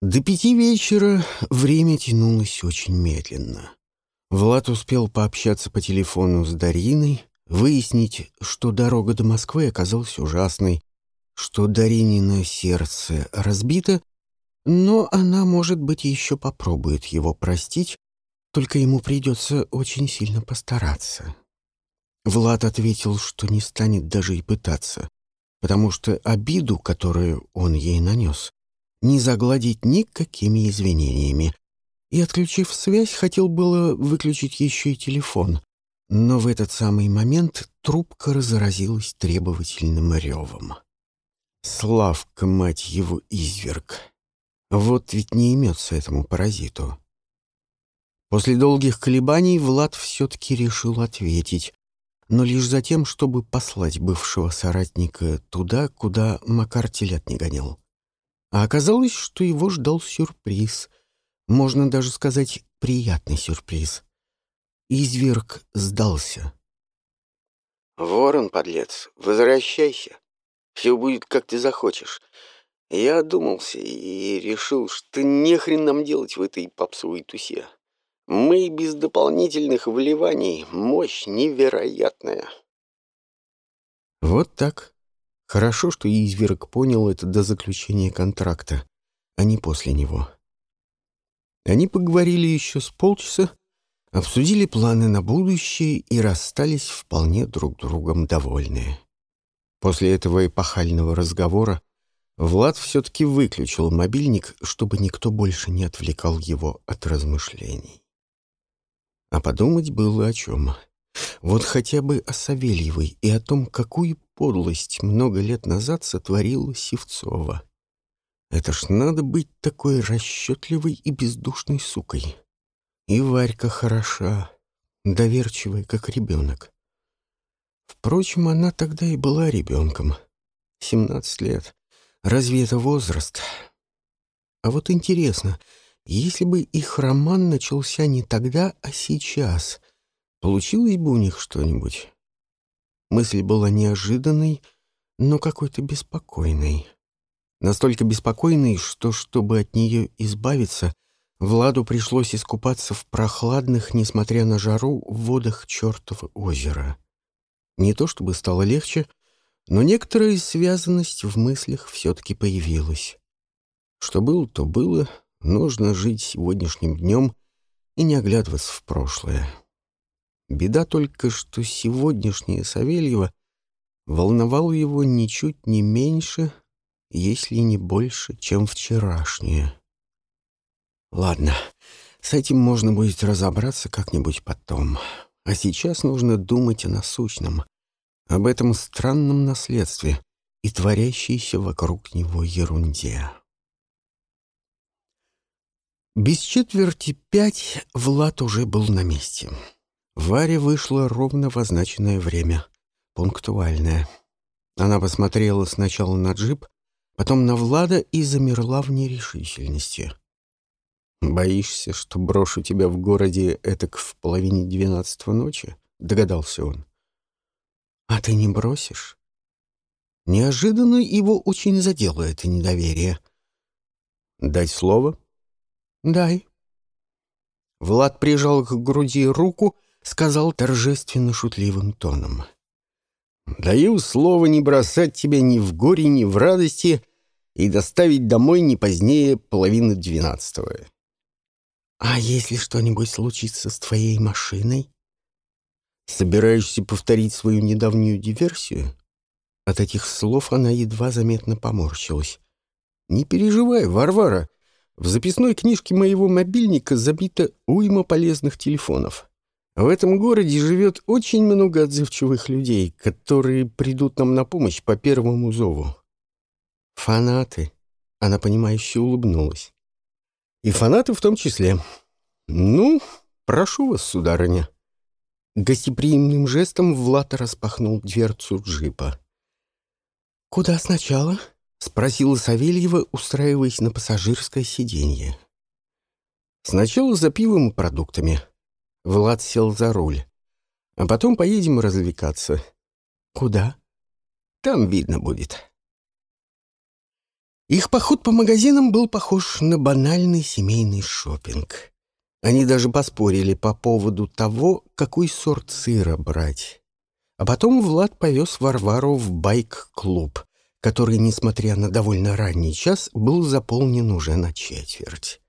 До пяти вечера время тянулось очень медленно. Влад успел пообщаться по телефону с Дариной, выяснить, что дорога до Москвы оказалась ужасной, что Даринина сердце разбито, но она, может быть, еще попробует его простить, только ему придется очень сильно постараться. Влад ответил, что не станет даже и пытаться, потому что обиду, которую он ей нанес, не загладить никакими извинениями. И, отключив связь, хотел было выключить еще и телефон, но в этот самый момент трубка разразилась требовательным ревом. Славка, мать его, изверг. Вот ведь не имется этому паразиту. После долгих колебаний Влад все-таки решил ответить, но лишь за тем, чтобы послать бывшего соратника туда, куда Макар телят не гонял. А оказалось, что его ждал сюрприз. Можно даже сказать, приятный сюрприз. Изверг сдался. «Ворон, подлец, возвращайся. Все будет, как ты захочешь. Я одумался и решил, что нехрен нам делать в этой попсовой тусе. Мы без дополнительных вливаний мощь невероятная». Вот так. Хорошо, что изверг понял это до заключения контракта, а не после него. Они поговорили еще с полчаса, обсудили планы на будущее и расстались вполне друг другом довольные. После этого эпохального разговора Влад все-таки выключил мобильник, чтобы никто больше не отвлекал его от размышлений. А подумать было о чем. Вот хотя бы о Савельевой и о том, какую подлость много лет назад сотворила Севцова. Это ж надо быть такой расчетливой и бездушной сукой. И Варька хороша, доверчивая, как ребенок. Впрочем, она тогда и была ребенком. Семнадцать лет. Разве это возраст? А вот интересно, если бы их роман начался не тогда, а сейчас, получилось бы у них что-нибудь? Мысль была неожиданной, но какой-то беспокойной. Настолько беспокойной, что, чтобы от нее избавиться, Владу пришлось искупаться в прохладных, несмотря на жару, водах чертова озера. Не то чтобы стало легче, но некоторая связанность в мыслях все-таки появилась. Что было, то было, нужно жить сегодняшним днем и не оглядываться в прошлое. Беда только, что сегодняшнее Савельева волновало его ничуть не меньше, если не больше, чем вчерашнее. Ладно, с этим можно будет разобраться как-нибудь потом. А сейчас нужно думать о насущном, об этом странном наследстве и творящейся вокруг него ерунде. Без четверти пять Влад уже был на месте. Варя вышла ровно в означенное время, пунктуальное. Она посмотрела сначала на джип, потом на Влада и замерла в нерешительности. «Боишься, что брошу тебя в городе этак в половине двенадцатого ночи?» — догадался он. «А ты не бросишь?» Неожиданно его очень задело это недоверие. «Дать слово?» «Дай». Влад прижал к груди руку сказал торжественно шутливым тоном. «Даю слово не бросать тебя ни в горе, ни в радости и доставить домой не позднее половины двенадцатого». «А если что-нибудь случится с твоей машиной?» «Собираешься повторить свою недавнюю диверсию?» От этих слов она едва заметно поморщилась. «Не переживай, Варвара. В записной книжке моего мобильника забито уйма полезных телефонов. В этом городе живет очень много отзывчивых людей, которые придут нам на помощь по первому зову. Фанаты. Она, понимающе улыбнулась. И фанаты в том числе. Ну, прошу вас, сударыня. Гостеприимным жестом Влад распахнул дверцу джипа. «Куда сначала?» — спросила Савельева, устраиваясь на пассажирское сиденье. «Сначала за пивом и продуктами», Влад сел за руль. А потом поедем развлекаться. Куда? Там видно будет. Их поход по магазинам был похож на банальный семейный шопинг. Они даже поспорили по поводу того, какой сорт сыра брать. А потом Влад повез Варвару в байк-клуб, который, несмотря на довольно ранний час, был заполнен уже на четверть.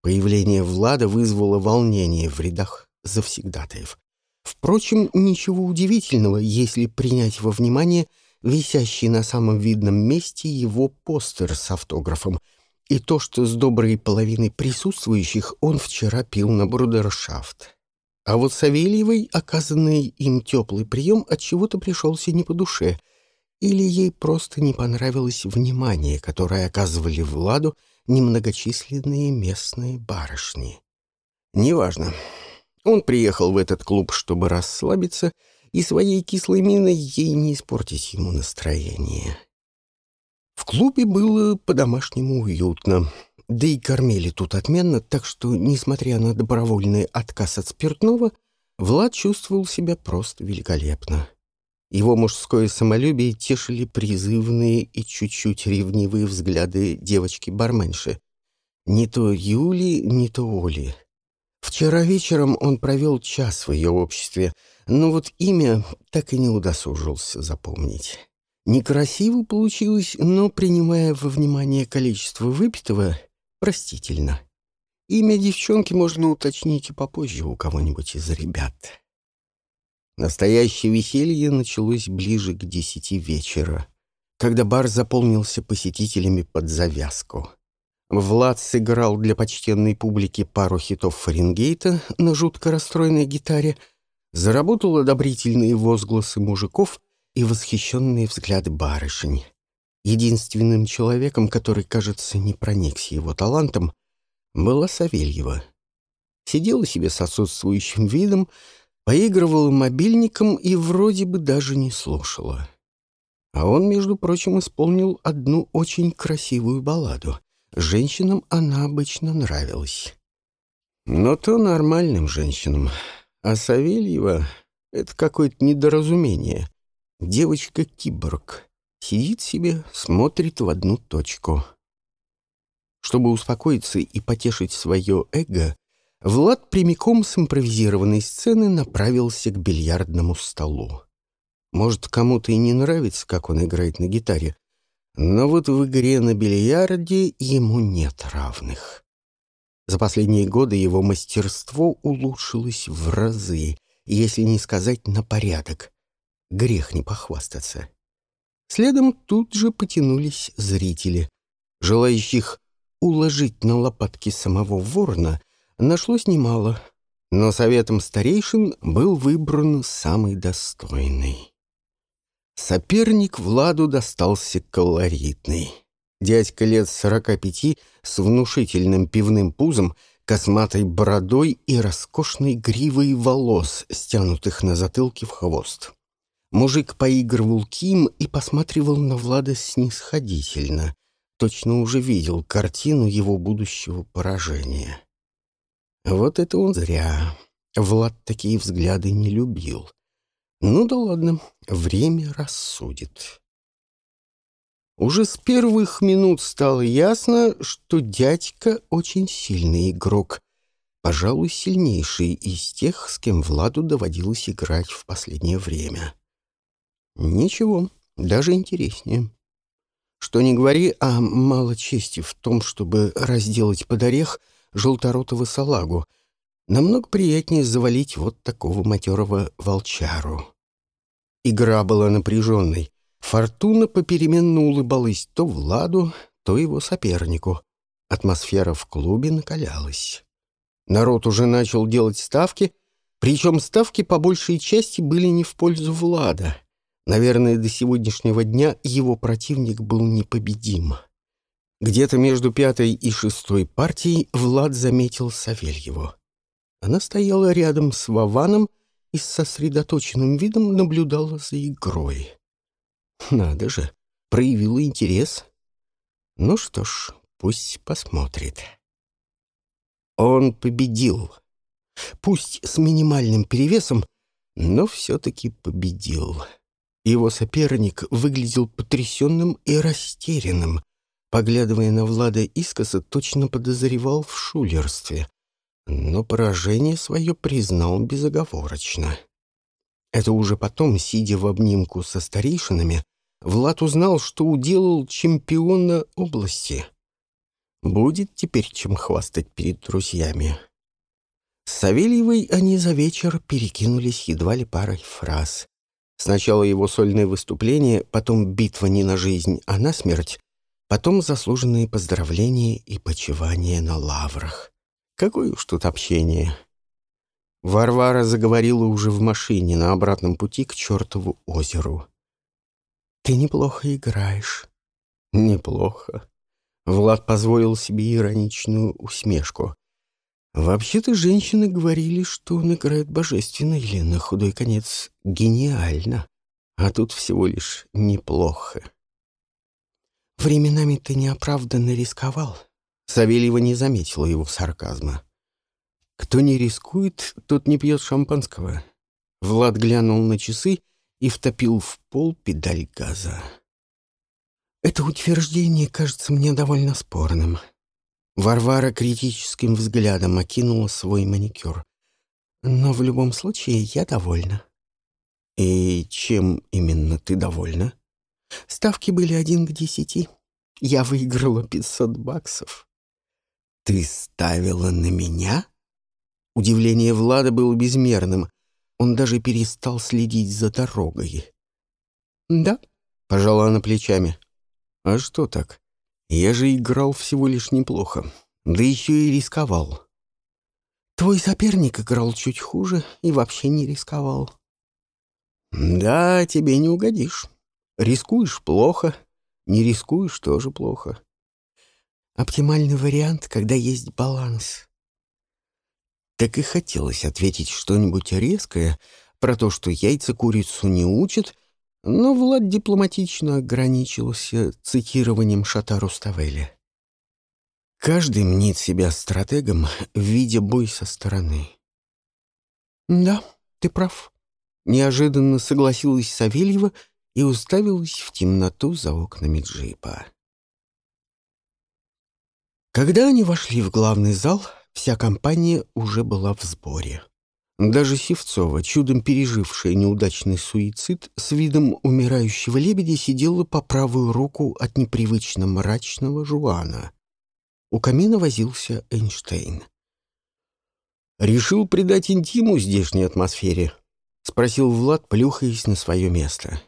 Появление Влада вызвало волнение в рядах завсегдатаев. Впрочем, ничего удивительного, если принять во внимание висящий на самом видном месте его постер с автографом и то, что с доброй половиной присутствующих он вчера пил на брудершафт. А вот Савельевой оказанный им теплый прием от чего то пришелся не по душе, или ей просто не понравилось внимание, которое оказывали Владу немногочисленные местные барышни. Неважно. Он приехал в этот клуб, чтобы расслабиться, и своей кислой миной ей не испортить ему настроение. В клубе было по-домашнему уютно, да и кормили тут отменно, так что, несмотря на добровольный отказ от спиртного, Влад чувствовал себя просто великолепно. Его мужское самолюбие тешили призывные и чуть-чуть ревнивые взгляды девочки-барменши. Не то Юли, не то Оли. Вчера вечером он провел час в ее обществе, но вот имя так и не удосужился запомнить. Некрасиво получилось, но, принимая во внимание количество выпитого, простительно. Имя девчонки можно уточнить и попозже у кого-нибудь из ребят. Настоящее веселье началось ближе к десяти вечера, когда бар заполнился посетителями под завязку. Влад сыграл для почтенной публики пару хитов Фаренгейта на жутко расстроенной гитаре, заработал одобрительные возгласы мужиков и восхищенные взгляды барышень. Единственным человеком, который, кажется, не проникся его талантом, была Савельева. Сидела себе с отсутствующим видом, Поигрывала мобильником и вроде бы даже не слушала. А он, между прочим, исполнил одну очень красивую балладу. Женщинам она обычно нравилась. Но то нормальным женщинам. А Савельева — это какое-то недоразумение. Девочка-киборг. Сидит себе, смотрит в одну точку. Чтобы успокоиться и потешить свое эго, Влад прямиком с импровизированной сцены направился к бильярдному столу. Может, кому-то и не нравится, как он играет на гитаре, но вот в игре на бильярде ему нет равных. За последние годы его мастерство улучшилось в разы, если не сказать на порядок. Грех не похвастаться. Следом тут же потянулись зрители, желающих уложить на лопатки самого ворона — нашлось немало, но советом старейшин был выбран самый достойный. Соперник Владу достался колоритный. Дядька лет сорока пяти с внушительным пивным пузом, косматой бородой и роскошной гривой волос, стянутых на затылке в хвост. Мужик поигрывал ким и посматривал на Влада снисходительно. Точно уже видел картину его будущего поражения. Вот это он зря. Влад такие взгляды не любил. Ну да ладно, время рассудит. Уже с первых минут стало ясно, что дядька очень сильный игрок, пожалуй, сильнейший из тех, с кем Владу доводилось играть в последнее время. Ничего, даже интереснее. Что не говори, а мало чести в том, чтобы разделать под орех — желторотого салагу. Намного приятнее завалить вот такого матерого волчару. Игра была напряженной. Фортуна попеременно улыбалась то Владу, то его сопернику. Атмосфера в клубе накалялась. Народ уже начал делать ставки, причем ставки по большей части были не в пользу Влада. Наверное, до сегодняшнего дня его противник был непобедим. Где-то между пятой и шестой партией Влад заметил Савельеву. Она стояла рядом с Вованом и с сосредоточенным видом наблюдала за игрой. Надо же, проявила интерес. Ну что ж, пусть посмотрит. Он победил. Пусть с минимальным перевесом, но все-таки победил. Его соперник выглядел потрясенным и растерянным, поглядывая на Влада искоса, точно подозревал в шулерстве, но поражение свое признал безоговорочно. Это уже потом, сидя в обнимку со старейшинами, Влад узнал, что уделал чемпиона области. Будет теперь чем хвастать перед друзьями. С Савельевой они за вечер перекинулись едва ли парой фраз. Сначала его сольное выступление, потом битва не на жизнь, а на смерть, потом заслуженные поздравления и почивания на лаврах. Какое уж тут общение. Варвара заговорила уже в машине на обратном пути к чертову озеру. «Ты неплохо играешь». «Неплохо». Влад позволил себе ироничную усмешку. Вообще-то женщины говорили, что он играет божественно или, на худой конец, гениально. А тут всего лишь неплохо. Временами ты неоправданно рисковал. Савельева не заметила его сарказма. Кто не рискует, тот не пьет шампанского. Влад глянул на часы и втопил в пол педаль газа. Это утверждение кажется мне довольно спорным. Варвара критическим взглядом окинула свой маникюр. Но в любом случае я довольна. И чем именно ты довольна? Ставки были один к десяти. Я выиграла пятьсот баксов. Ты ставила на меня? Удивление Влада было безмерным. Он даже перестал следить за дорогой. «Да», — пожала она плечами. «А что так? Я же играл всего лишь неплохо, да еще и рисковал. Твой соперник играл чуть хуже и вообще не рисковал. Да, тебе не угодишь. Рискуешь — плохо, не рискуешь — тоже плохо. Оптимальный вариант, когда есть баланс. Так и хотелось ответить что-нибудь резкое про то, что яйца курицу не учат, но Влад дипломатично ограничился цитированием Шата Руставеля. «Каждый мнит себя стратегом, видя бой со стороны». «Да, ты прав», — неожиданно согласилась Савельева и уставилась в темноту за окнами джипа. Когда они вошли в главный зал, вся компания уже была в сборе. Даже Севцова, чудом пережившая неудачный суицид, с видом умирающего лебедя сидела по правую руку от непривычно мрачного Жуана. У камина возился Эйнштейн. «Решил придать интиму здешней атмосфере?» — спросил Влад, плюхаясь на свое место.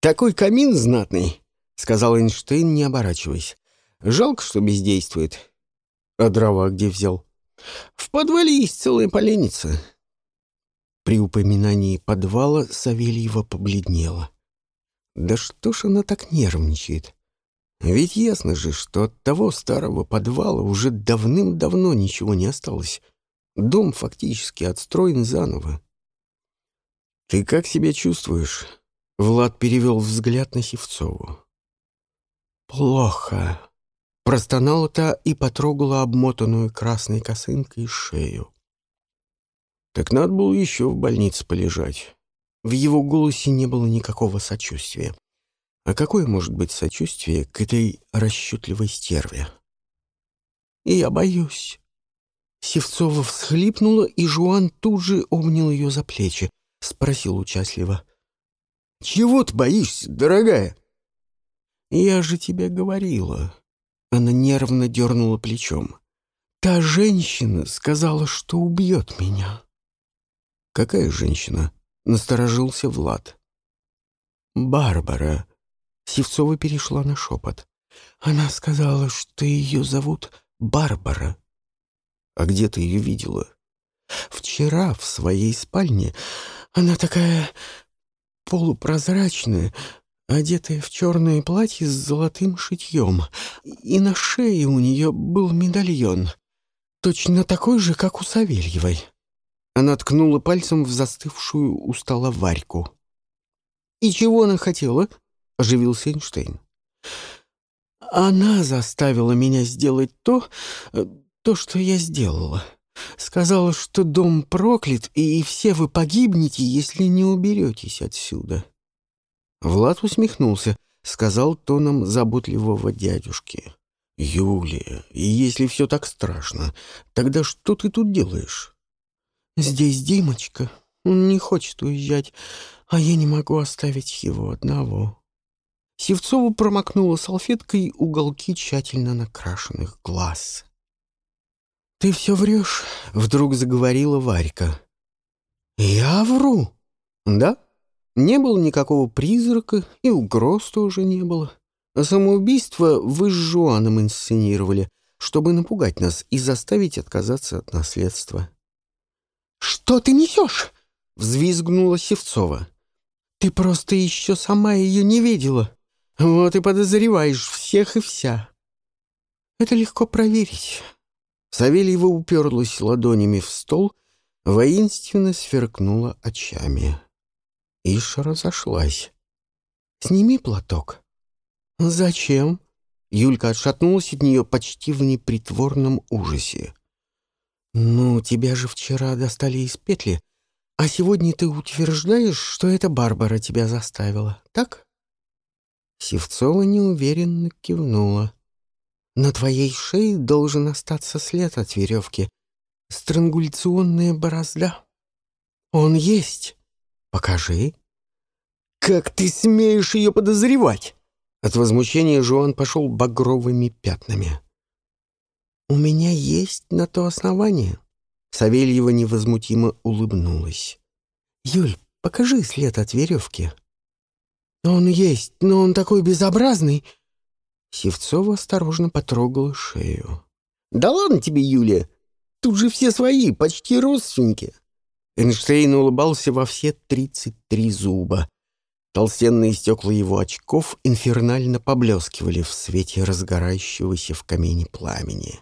«Такой камин знатный», — сказал Эйнштейн, не оборачиваясь. «Жалко, что бездействует». «А дрова где взял?» В подвале есть целая поленница. При упоминании подвала Савельева побледнела. Да что ж она так нервничает? Ведь ясно же, что от того старого подвала уже давным-давно ничего не осталось. Дом фактически отстроен заново. «Ты как себя чувствуешь?» Влад перевел взгляд на Севцову. «Плохо», Простонала та и потрогала обмотанную красной косынкой шею. Так надо было еще в больнице полежать. В его голосе не было никакого сочувствия. А какое может быть сочувствие к этой расчетливой стерве? Я боюсь. Севцова всхлипнула, и Жуан тут же обнял ее за плечи, спросил участливо. «Чего ты боишься, дорогая?» «Я же тебе говорила, она нервно дернула плечом. «Та женщина сказала, что убьет меня». «Какая женщина?» — насторожился Влад. «Барбара». Севцова перешла на шепот. «Она сказала, что ее зовут Барбара». «А где ты ее видела?» «Вчера в своей спальне. Она такая полупрозрачная, одетая в черное платье с золотым шитьем, и на шее у нее был медальон, точно такой же, как у Савельевой. Она ткнула пальцем в застывшую у стола Варьку. «И чего она хотела?» — оживился Эйнштейн. «Она заставила меня сделать то, то, что я сделала. Сказала, что дом проклят, и все вы погибнете, если не уберетесь отсюда». Влад усмехнулся. сказал тоном заботливого дядюшки. «Юлия, если все так страшно, тогда что ты тут делаешь?» «Здесь Димочка. Он не хочет уезжать, а я не могу оставить его одного». Севцова промокнула салфеткой уголки тщательно накрашенных глаз. «Ты все врешь», — вдруг заговорила Варька. «Я вру?» «Да, не было никакого призрака, и угроз тоже не было. Самоубийство вы с Жуаном инсценировали, чтобы напугать нас и заставить отказаться от наследства». «Что ты несешь?» — взвизгнула Севцова. «Ты просто еще сама ее не видела. Вот и подозреваешь всех и вся». «Это легко проверить». Савельева уперлась ладонями в стол, воинственно сверкнула очами. Иша разошлась. «Сними платок». «Зачем?» Юлька отшатнулась от нее почти в непритворном ужасе. «Ну, тебя же вчера достали из петли, а сегодня ты утверждаешь, что это Барбара тебя заставила, так?» Севцова неуверенно кивнула. «На твоей шее должен остаться след от веревки. Странгуляционная борозда. Он есть. Покажи». «Как ты смеешь ее подозревать?» От возмущения Жуан пошел багровыми пятнами. «У меня есть на то основание». Савельева невозмутимо улыбнулась. «Юль, покажи след от веревки». «Он есть, но он такой безобразный!» Севцова осторожно потрогала шею. «Да ладно тебе, Юлия! Тут же все свои, почти родственники!» Эйнштейн улыбался во все тридцать три зуба. Толстенные стекла его очков инфернально поблескивали в свете разгорающегося в камине пламени.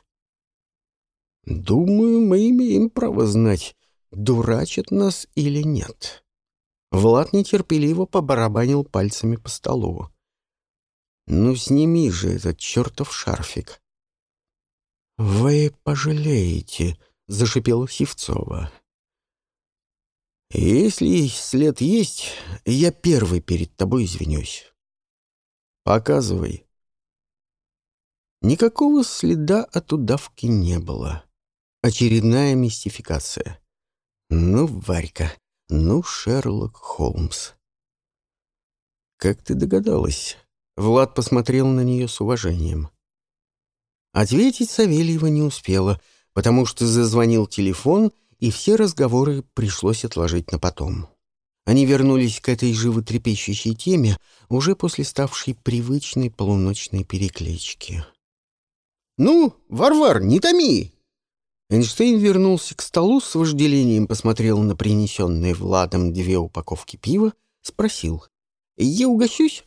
«Думаю, мы имеем право знать, дурачат нас или нет». Влад нетерпеливо побарабанил пальцами по столу. «Ну, сними же этот чертов шарфик». «Вы пожалеете», — зашипела Севцова. «Если след есть, я первый перед тобой извинюсь. Показывай». Никакого следа от удавки не было. Очередная мистификация. Ну, Варька, ну, Шерлок Холмс. Как ты догадалась? Влад посмотрел на нее с уважением. Ответить Савельева не успела, потому что зазвонил телефон, и все разговоры пришлось отложить на потом. Они вернулись к этой животрепещущей теме уже после ставшей привычной полуночной переклички. «Ну, Варвар, не томи!» Эйнштейн вернулся к столу с вожделением, посмотрел на принесенные Владом две упаковки пива, спросил. «Я угощусь?»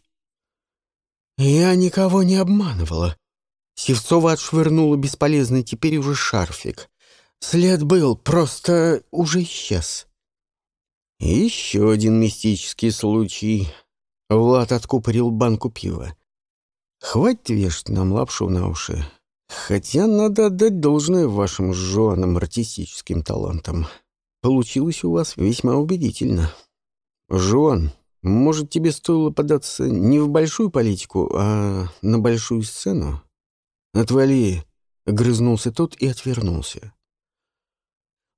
«Я никого не обманывала». Севцова отшвырнула бесполезный теперь уже шарфик. След был, просто уже исчез. Еще один мистический случай. Влад откупорил банку пива. Хватит вешать нам лапшу на уши. Хотя надо отдать должное вашим жженым артистическим талантам. Получилось у вас весьма убедительно. Жон, может, тебе стоило податься не в большую политику, а на большую сцену? Отвали, — грызнулся тот и отвернулся.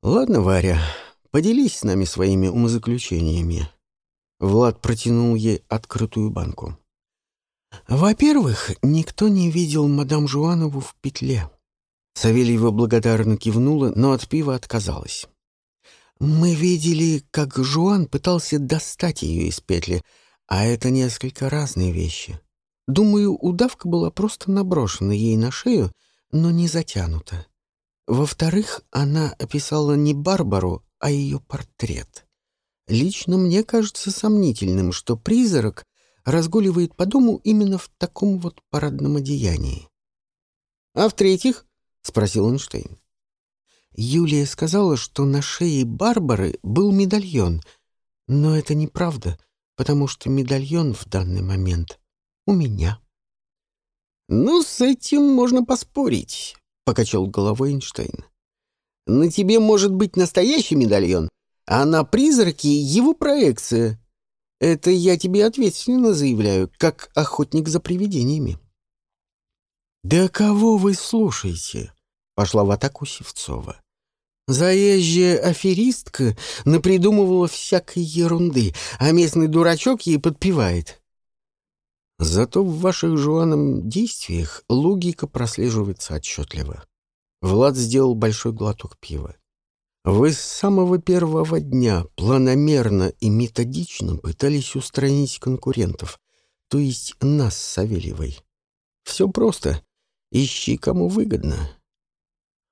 Ладно, Варя, поделись с нами своими умозаключениями. Влад протянул ей открытую банку. Во-первых, никто не видел мадам Жуанову в петле. Савельева благодарно кивнула, но от пива отказалась. Мы видели, как Жуан пытался достать ее из петли, а это несколько разные вещи. Думаю, удавка была просто наброшена ей на шею, но не затянута. Во-вторых, она описала не Барбару, а ее портрет. Лично мне кажется сомнительным, что призрак разгуливает по дому именно в таком вот парадном одеянии. «А в-третьих?» — спросил Эйнштейн. Юлия сказала, что на шее Барбары был медальон, но это неправда, потому что медальон в данный момент у меня. «Ну, с этим можно поспорить», — покачал головой Эйнштейн. «На тебе может быть настоящий медальон, а на призраке его проекция. Это я тебе ответственно заявляю, как охотник за привидениями. «Да кого вы слушаете?» — пошла в атаку Севцова. Заезжая аферистка напридумывала всякой ерунды, а местный дурачок ей подпевает. Зато в ваших жуаном действиях логика прослеживается отчетливо. Влад сделал большой глоток пива. Вы с самого первого дня планомерно и методично пытались устранить конкурентов, то есть нас с Савельевой. Все просто. Ищи, кому выгодно.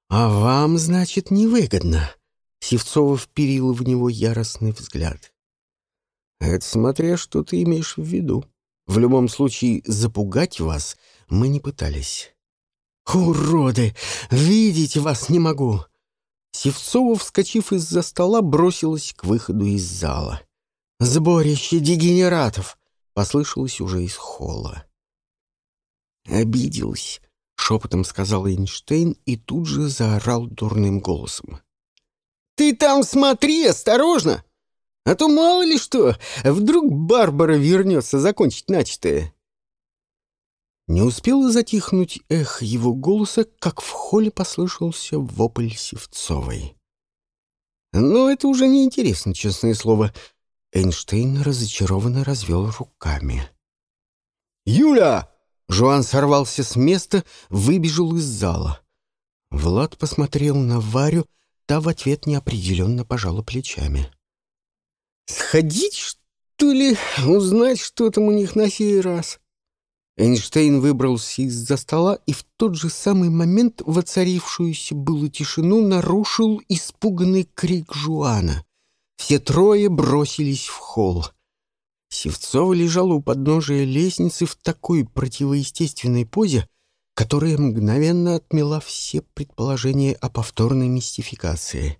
А вам, значит, невыгодно. Севцова вперила в него яростный взгляд. Это смотря, что ты имеешь в виду. В любом случае, запугать вас мы не пытались. «Уроды! Видеть вас не могу!» Севцова, вскочив из-за стола, бросилась к выходу из зала. «Сборище дегенератов!» — послышалось уже из холла. Обиделась шепотом сказал Эйнштейн и тут же заорал дурным голосом. «Ты там смотри, осторожно! А то мало ли что, вдруг Барбара вернется закончить начатое!» Не успела затихнуть эх его голоса, как в холле послышался вопль Севцовой. «Но это уже не интересно, честное слово». Эйнштейн разочарованно развел руками. «Юля!» Жуан сорвался с места, выбежал из зала. Влад посмотрел на Варю, та в ответ неопределенно пожала плечами. «Сходить, что ли, узнать, что там у них на сей раз?» Эйнштейн выбрался из-за стола и в тот же самый момент воцарившуюся было тишину нарушил испуганный крик Жуана. Все трое бросились в холл. Севцова лежала у подножия лестницы в такой противоестественной позе, которая мгновенно отмела все предположения о повторной мистификации.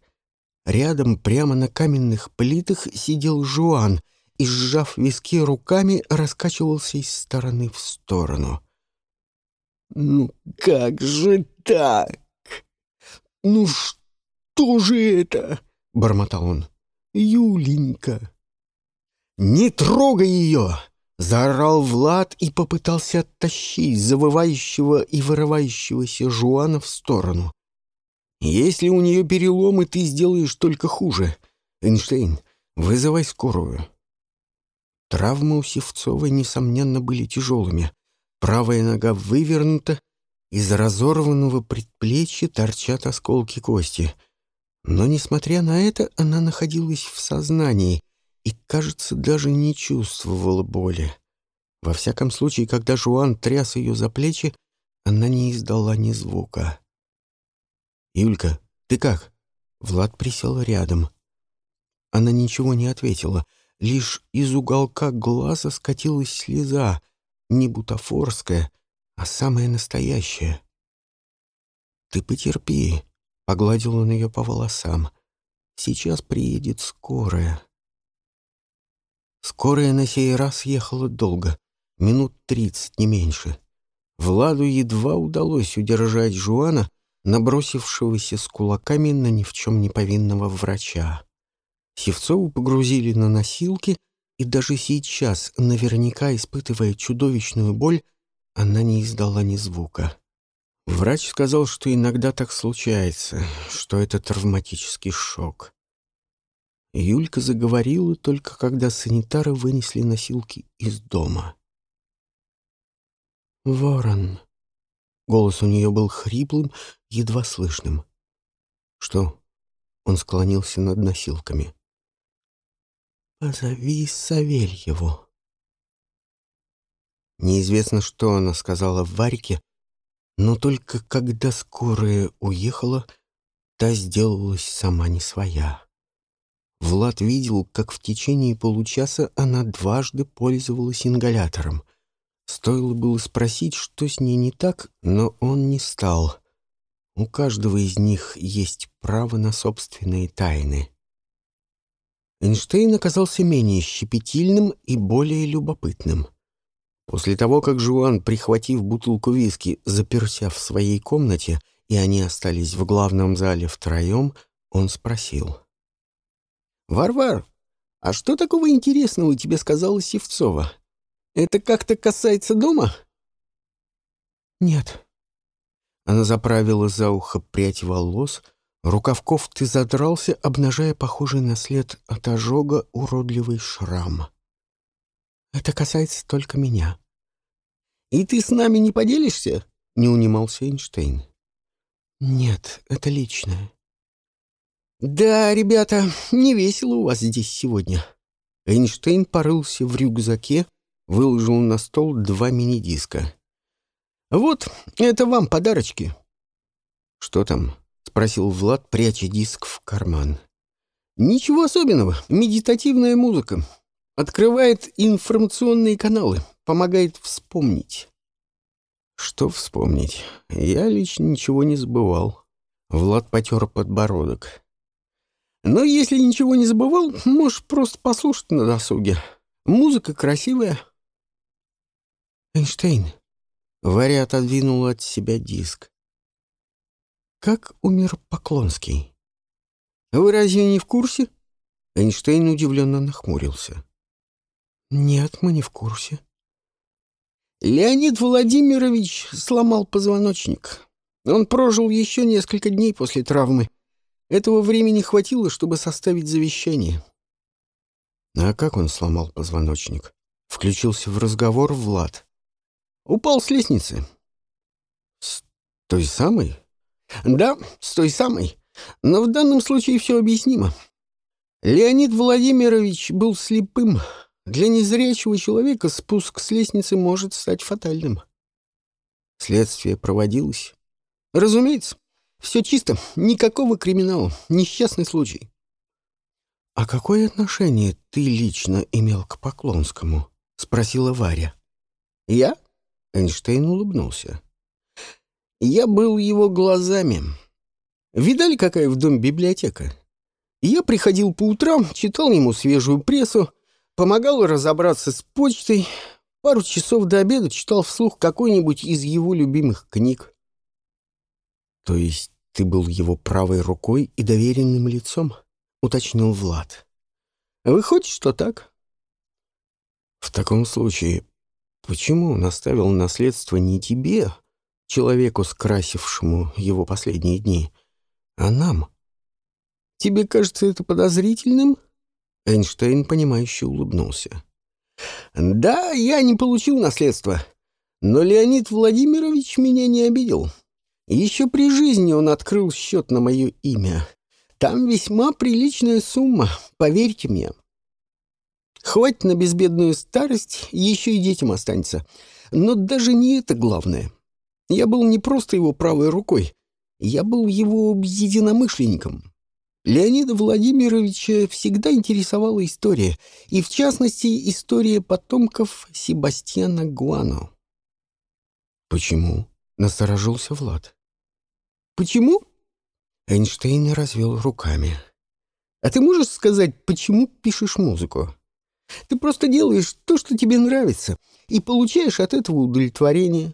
Рядом, прямо на каменных плитах, сидел Жуан и, сжав виски руками, раскачивался из стороны в сторону. «Ну как же так? Ну что же это?» — бормотал он. «Юленька!» «Не трогай ее!» — заорал Влад и попытался оттащить завывающего и вырывающегося Жуана в сторону. «Если у нее переломы, ты сделаешь только хуже. Эйнштейн, вызывай скорую». Травмы у Севцовой, несомненно, были тяжелыми. Правая нога вывернута, из разорванного предплечья торчат осколки кости. Но, несмотря на это, она находилась в сознании и, кажется, даже не чувствовала боли. Во всяком случае, когда Жуан тряс ее за плечи, она не издала ни звука. «Юлька, ты как?» Влад присел рядом. Она ничего не ответила, лишь из уголка глаза скатилась слеза, не бутафорская, а самая настоящая. «Ты потерпи», — погладил он ее по волосам. «Сейчас приедет скорая». Скорая на сей раз ехала долго, минут тридцать, не меньше. Владу едва удалось удержать Жуана, набросившегося с кулаками на ни в чем не повинного врача. Севцову погрузили на носилки, и даже сейчас, наверняка испытывая чудовищную боль, она не издала ни звука. Врач сказал, что иногда так случается, что это травматический шок. Юлька заговорила только когда санитары вынесли носилки из дома. «Ворон». Голос у нее был хриплым, едва слышным. «Что?» Он склонился над носилками. «Позови Савельеву». Неизвестно, что она сказала Варьке, но только когда скорая уехала, та сделалась сама не своя. Влад видел, как в течение получаса она дважды пользовалась ингалятором. Стоило было спросить, что с ней не так, но он не стал. У каждого из них есть право на собственные тайны. Эйнштейн оказался менее щепетильным и более любопытным. После того, как Жуан, прихватив бутылку виски, заперся в своей комнате, и они остались в главном зале втроем, он спросил — «Варвар, А что такого интересного тебе сказала Севцова? Это как-то касается дома? Нет. Она заправила за ухо прядь волос, рукав кофты задрался, обнажая похожий на след от ожога уродливый шрам. Это касается только меня. И ты с нами не поделишься? Не унимался Эйнштейн. Нет, это личное. Да, ребята, не весело у вас здесь сегодня. Эйнштейн порылся в рюкзаке, выложил на стол два мини-диска. «Вот, это вам подарочки». «Что там?» — спросил Влад, пряча диск в карман. «Ничего особенного. Медитативная музыка. Открывает информационные каналы, помогает вспомнить». «Что вспомнить? Я лично ничего не забывал». Влад потер подбородок. «Но если ничего не забывал, можешь просто послушать на досуге. Музыка красивая». «Эйнштейн», Варя отодвинула от себя диск. «Как умер Поклонский?» «Вы разве не в курсе?» Эйнштейн удивленно нахмурился. «Нет, мы не в курсе». Леонид Владимирович сломал позвоночник. Он прожил еще несколько дней после травмы. Этого времени хватило, чтобы составить завещание. А как он сломал позвоночник? Включился в разговор Влад. Упал с лестницы. С той самой? Да, с той самой. Но в данном случае все объяснимо. Леонид Владимирович был слепым. Для незрячего человека спуск с лестницы может стать фатальным. Следствие проводилось. Разумеется, все чисто, никакого криминала, несчастный случай. «А какое отношение ты лично имел к Поклонскому?» — спросила Варя. «Я? Эйнштейн улыбнулся. «Я был его глазами. Видали, какая в доме библиотека? Я приходил по утрам, читал ему свежую прессу, помогал разобраться с почтой, пару часов до обеда читал вслух какой-нибудь из его любимых книг. То есть ты был его правой рукой и доверенным лицом? Уточнил Влад. Выходит, что так? В таком случае Почему он оставил наследство не тебе, человеку, скрасившему его последние дни, а нам? Тебе кажется это подозрительным? Эйнштейн, понимающе улыбнулся. Да, я не получил наследство, но Леонид Владимирович меня не обидел. Еще при жизни он открыл счет на мое имя. Там весьма приличная сумма, поверьте мне. Хватит на безбедную старость, еще и детям останется. Но даже не это главное. Я был не просто его правой рукой, я был его единомышленником. Леонида Владимировича всегда интересовала история, и в частности история потомков Себастьяна Гуано. «Почему?» — насторожился Влад. «Почему?» Эйнштейн развел руками. «А ты можешь сказать, почему пишешь музыку?» Ты просто делаешь то, что тебе нравится, и получаешь от этого удовлетворение.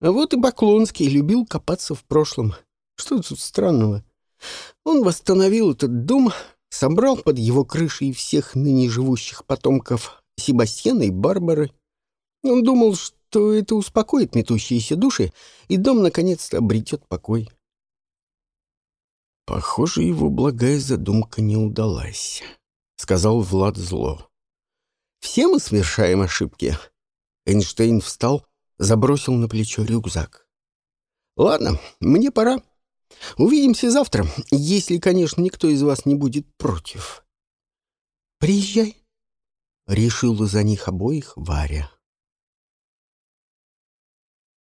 А вот и Поклонский любил копаться в прошлом. Что тут странного? Он восстановил этот дом, собрал под его крышей всех ныне живущих потомков Себастьяна и Барбары. Он думал, что это успокоит метущиеся души, и дом наконец-то обретет покой. «Похоже, его благая задумка не удалась», — сказал Влад зло. Все мы совершаем ошибки. Эйнштейн встал, забросил на плечо рюкзак. Ладно, мне пора. Увидимся завтра, если, конечно, никто из вас не будет против. Приезжай. Решила за них обоих Варя.